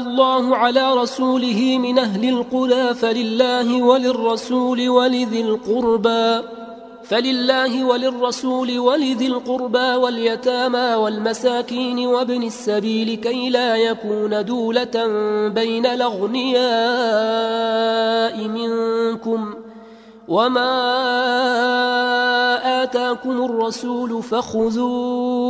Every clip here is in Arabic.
الله على رسوله من أهل القرى فلله وللرسول ولذي القربى فلله وللرسول ولذي القربى واليتامى والمساكين وابن السبيل كي لا يكون دولة بين الأغنياء منكم. وما آتاكم الرسول فخذوه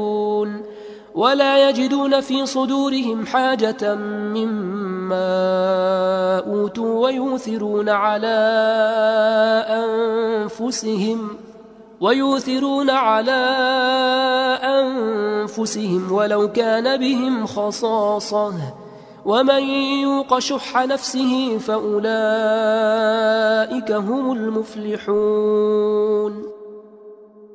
ولا يجدون في صدورهم حاجة مما أوتوا ويوثرون على أنفسهم ويوثرون على أنفسهم ولو كان بهم خصاصة ومن يوق شح نفسه فأولئك هم المفلحون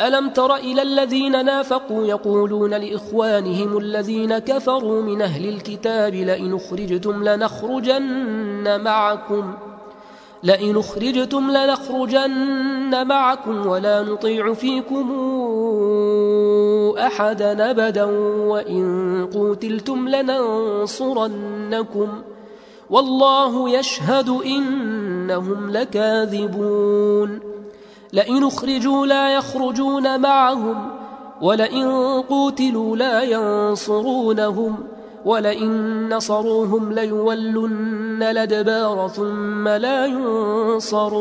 ألم تر إلى الذين نافقوا يقولون لإخوانهم الذين كفروا من أهل الكتاب لئن أخرجتم لنخرجن معكم لئن أخرجتم لنخرجن معكم ولا نطيع فيكم أحدا أبدا وإن قوتلتم لننصرنكم والله يشهد إنهم لكاذبون لئن اخرجوا لا يخرجون معهم ولئن قوتلوا لا ينصرونهم ولئن نصروهم ليولن الأدبار ثم لا ينصرون.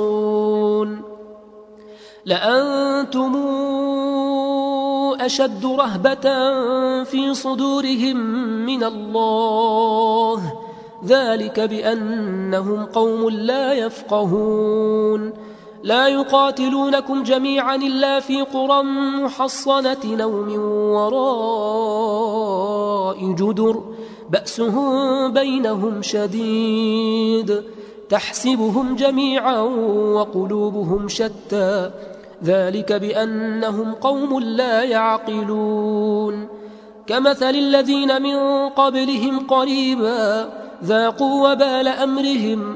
لأنتم أشد رهبة في صدورهم من الله ذلك بأنهم قوم لا يفقهون. لا يقاتلونكم جميعا إلا في قرى محصنة أو من وراء جدر بأسهم بينهم شديد تحسبهم جميعا وقلوبهم شتى ذلك بأنهم قوم لا يعقلون. كمثل الذين من قبلهم قريبا ذاقوا وبال أمرهم